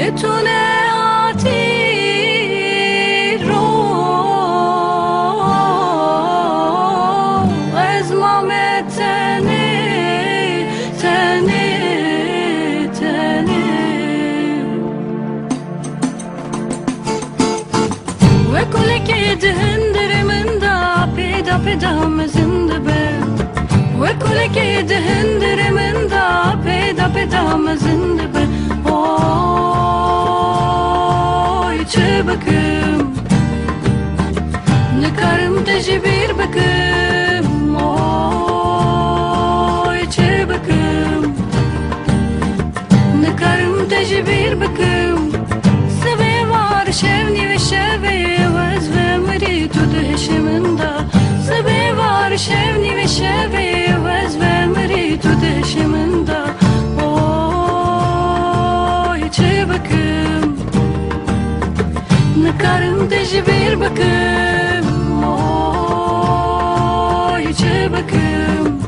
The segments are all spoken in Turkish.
Ne tune şeve Vez ve mri tu Seve var şevni ve şeve Vez ve mri tu karım tecbir bakım. Oy çe bakım.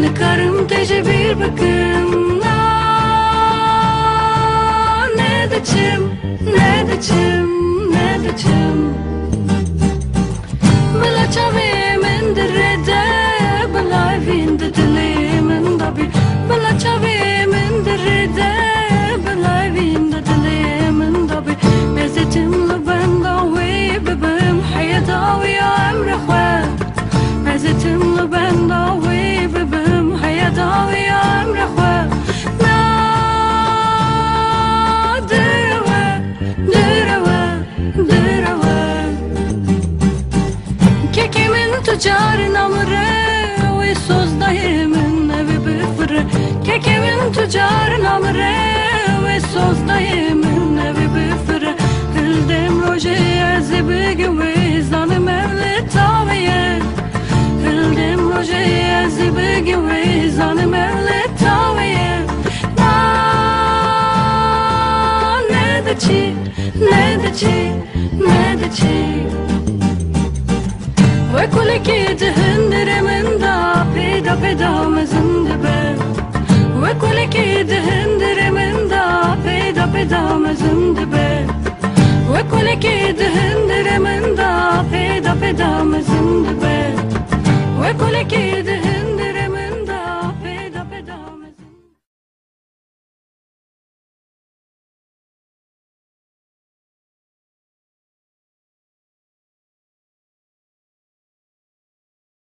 Ne karım tecbir bakım. Aa, ne de amre Sozdajem ne bi bifre Hildem roje erzi bi güve Zanım evle taviye Hildem roje erzi bi güve Zanım evle taviye Na ne de çi Ne de çi Ne de çi. मन के दहन रमंदा पेदा पेदा मजिंद पे वे कुल के